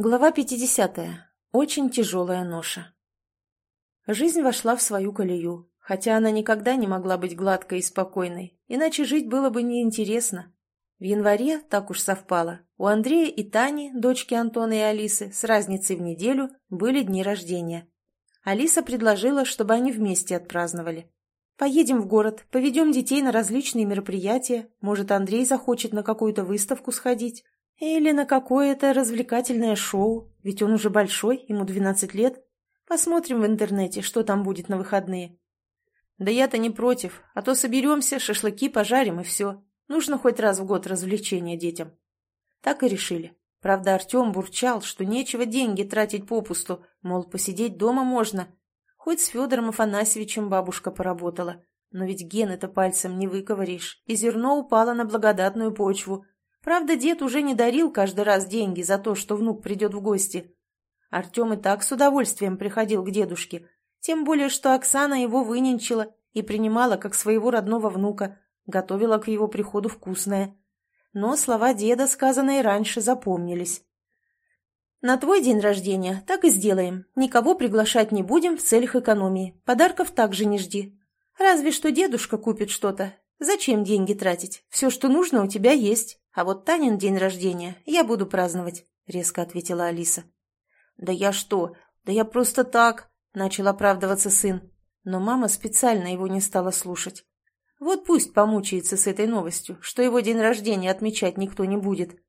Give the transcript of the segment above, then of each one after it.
Глава 50. Очень тяжелая ноша. Жизнь вошла в свою колею, хотя она никогда не могла быть гладкой и спокойной, иначе жить было бы неинтересно. В январе, так уж совпало, у Андрея и Тани, дочки Антона и Алисы, с разницей в неделю, были дни рождения. Алиса предложила, чтобы они вместе отпраздновали. «Поедем в город, поведем детей на различные мероприятия, может, Андрей захочет на какую-то выставку сходить». Или на какое-то развлекательное шоу, ведь он уже большой, ему 12 лет. Посмотрим в интернете, что там будет на выходные. Да я-то не против, а то соберемся, шашлыки пожарим и все. Нужно хоть раз в год развлечения детям. Так и решили. Правда, Артем бурчал, что нечего деньги тратить попусту, мол, посидеть дома можно. Хоть с Федором Афанасьевичем бабушка поработала. Но ведь ген это пальцем не выковыришь, и зерно упало на благодатную почву, Правда, дед уже не дарил каждый раз деньги за то, что внук придет в гости. Артем и так с удовольствием приходил к дедушке, тем более, что Оксана его выненчила и принимала как своего родного внука, готовила к его приходу вкусное. Но слова деда, сказанные раньше, запомнились. «На твой день рождения так и сделаем. Никого приглашать не будем в целях экономии. Подарков также не жди. Разве что дедушка купит что-то. Зачем деньги тратить? Все, что нужно, у тебя есть. А вот Танин день рождения я буду праздновать», — резко ответила Алиса. «Да я что? Да я просто так!» — начал оправдываться сын. Но мама специально его не стала слушать. Вот пусть помучается с этой новостью, что его день рождения отмечать никто не будет.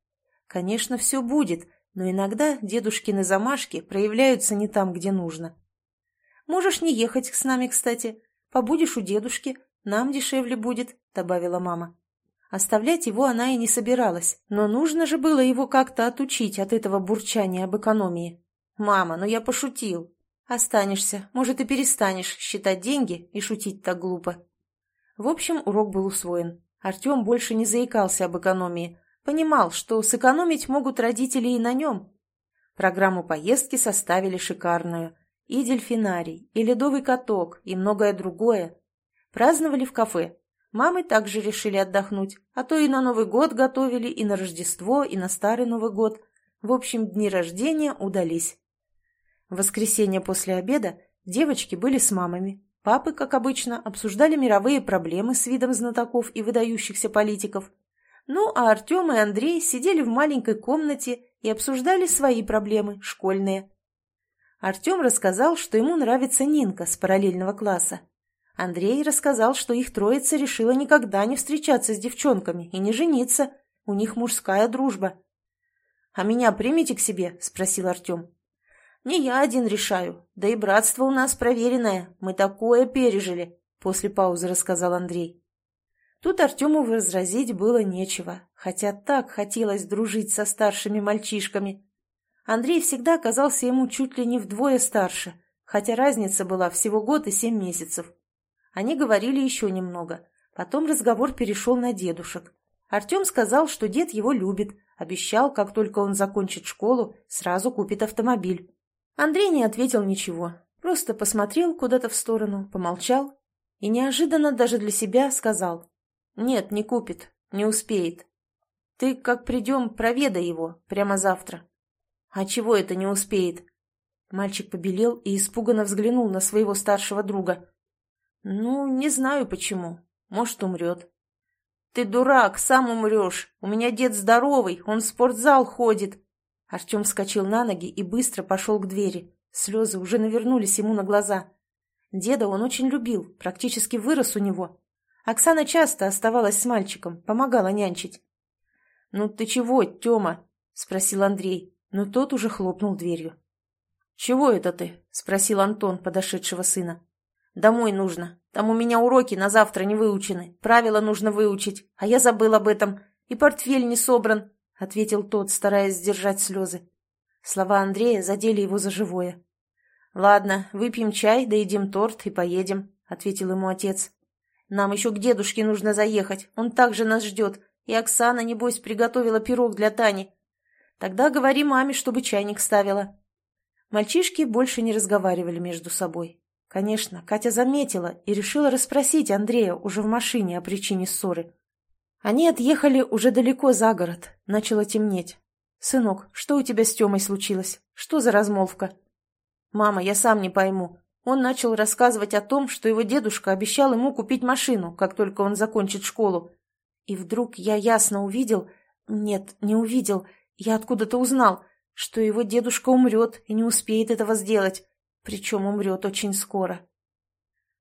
Конечно, все будет, но иногда дедушкины замашки проявляются не там, где нужно. «Можешь не ехать с нами, кстати. Побудешь у дедушки, нам дешевле будет», — добавила мама. Оставлять его она и не собиралась, но нужно же было его как-то отучить от этого бурчания об экономии. «Мама, ну я пошутил». «Останешься, может, и перестанешь считать деньги и шутить так глупо». В общем, урок был усвоен. Артем больше не заикался об экономии. Понимал, что сэкономить могут родители и на нем. Программу поездки составили шикарную. И дельфинарий, и ледовый каток, и многое другое. Праздновали в кафе, Мамы также решили отдохнуть, а то и на Новый год готовили, и на Рождество, и на Старый Новый год. В общем, дни рождения удались. В воскресенье после обеда девочки были с мамами. Папы, как обычно, обсуждали мировые проблемы с видом знатоков и выдающихся политиков. Ну, а Артем и Андрей сидели в маленькой комнате и обсуждали свои проблемы, школьные. Артем рассказал, что ему нравится Нинка с параллельного класса, Андрей рассказал, что их троица решила никогда не встречаться с девчонками и не жениться. У них мужская дружба. «А меня примите к себе?» – спросил Артем. «Не я один решаю. Да и братство у нас проверенное. Мы такое пережили», – после паузы рассказал Андрей. Тут Артему возразить было нечего, хотя так хотелось дружить со старшими мальчишками. Андрей всегда казался ему чуть ли не вдвое старше, хотя разница была всего год и семь месяцев. Они говорили еще немного. Потом разговор перешел на дедушек. Артем сказал, что дед его любит, обещал, как только он закончит школу, сразу купит автомобиль. Андрей не ответил ничего, просто посмотрел куда-то в сторону, помолчал и неожиданно даже для себя сказал. «Нет, не купит, не успеет. Ты, как придем, проведай его, прямо завтра». «А чего это не успеет?» Мальчик побелел и испуганно взглянул на своего старшего друга. «Ну, не знаю почему. Может, умрет». «Ты дурак, сам умрешь. У меня дед здоровый, он в спортзал ходит». Артем вскочил на ноги и быстро пошел к двери. Слезы уже навернулись ему на глаза. Деда он очень любил, практически вырос у него. Оксана часто оставалась с мальчиком, помогала нянчить. «Ну ты чего, Тёма?» — спросил Андрей, но тот уже хлопнул дверью. «Чего это ты?» — спросил Антон, подошедшего сына. Домой нужно. Там у меня уроки на завтра не выучены. Правила нужно выучить. А я забыл об этом. И портфель не собран», — ответил тот, стараясь сдержать слезы. Слова Андрея задели его за живое. «Ладно, выпьем чай, доедим торт и поедем», — ответил ему отец. «Нам еще к дедушке нужно заехать. Он также нас ждет. И Оксана, небось, приготовила пирог для Тани. Тогда говори маме, чтобы чайник ставила». Мальчишки больше не разговаривали между собой. Конечно, Катя заметила и решила расспросить Андрея уже в машине о причине ссоры. Они отъехали уже далеко за город, начало темнеть. «Сынок, что у тебя с Тёмой случилось? Что за размолвка?» «Мама, я сам не пойму. Он начал рассказывать о том, что его дедушка обещал ему купить машину, как только он закончит школу. И вдруг я ясно увидел... Нет, не увидел. Я откуда-то узнал, что его дедушка умрет и не успеет этого сделать. Причем умрет очень скоро.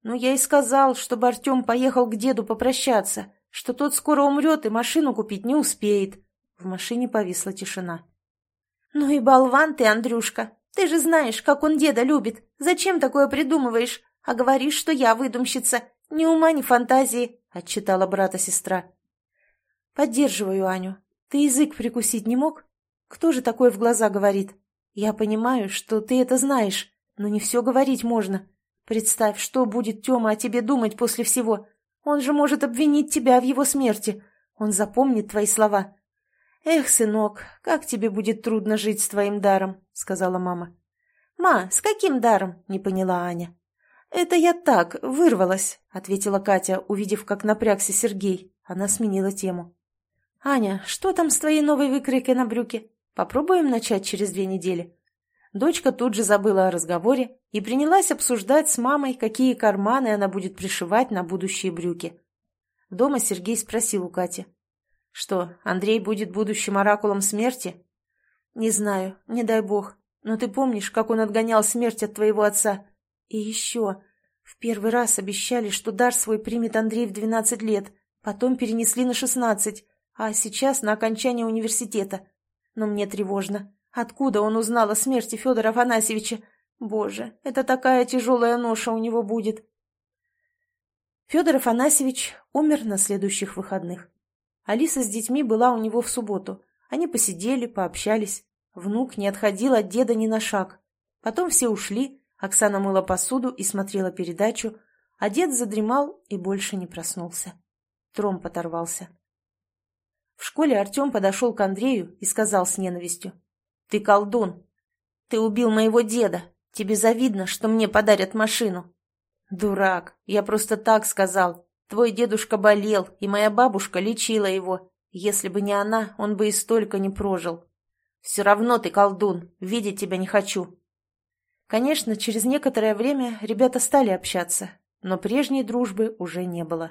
Ну, я и сказал, чтобы Артем поехал к деду попрощаться, что тот скоро умрет и машину купить не успеет. В машине повисла тишина. «Ну и болван ты, Андрюшка! Ты же знаешь, как он деда любит. Зачем такое придумываешь? А говоришь, что я выдумщица. Ни ума, ни фантазии!» — отчитала брата сестра. «Поддерживаю Аню. Ты язык прикусить не мог? Кто же такое в глаза говорит? Я понимаю, что ты это знаешь, но не все говорить можно. Представь, что будет Тёма о тебе думать после всего. Он же может обвинить тебя в его смерти. Он запомнит твои слова. «Эх, сынок, как тебе будет трудно жить с твоим даром», — сказала мама. «Ма, с каким даром?» — не поняла Аня. «Это я так, вырвалась», — ответила Катя, увидев, как напрягся Сергей. Она сменила тему. «Аня, что там с твоей новой выкройкой на брюке? Попробуем начать через две недели?» Дочка тут же забыла о разговоре и принялась обсуждать с мамой, какие карманы она будет пришивать на будущие брюки. Дома Сергей спросил у Кати. Что, Андрей будет будущим оракулом смерти? Не знаю, не дай бог. Но ты помнишь, как он отгонял смерть от твоего отца? И еще. В первый раз обещали, что дар свой примет Андрей в двенадцать лет, потом перенесли на шестнадцать, а сейчас на окончание университета. Но мне тревожно. Откуда он узнал о смерти Федора Афанасьевича? Боже, это такая тяжелая ноша у него будет. Федор Афанасьевич умер на следующих выходных. Алиса с детьми была у него в субботу. Они посидели, пообщались. Внук не отходил от деда ни на шаг. Потом все ушли, Оксана мыла посуду и смотрела передачу, а дед задремал и больше не проснулся. Тромб оторвался. В школе Артем подошел к Андрею и сказал с ненавистью. «Ты колдун! Ты убил моего деда! Тебе завидно, что мне подарят машину!» «Дурак! Я просто так сказал! Твой дедушка болел, и моя бабушка лечила его. Если бы не она, он бы и столько не прожил. Все равно ты колдун, видеть тебя не хочу. Конечно, через некоторое время ребята стали общаться, но прежней дружбы уже не было.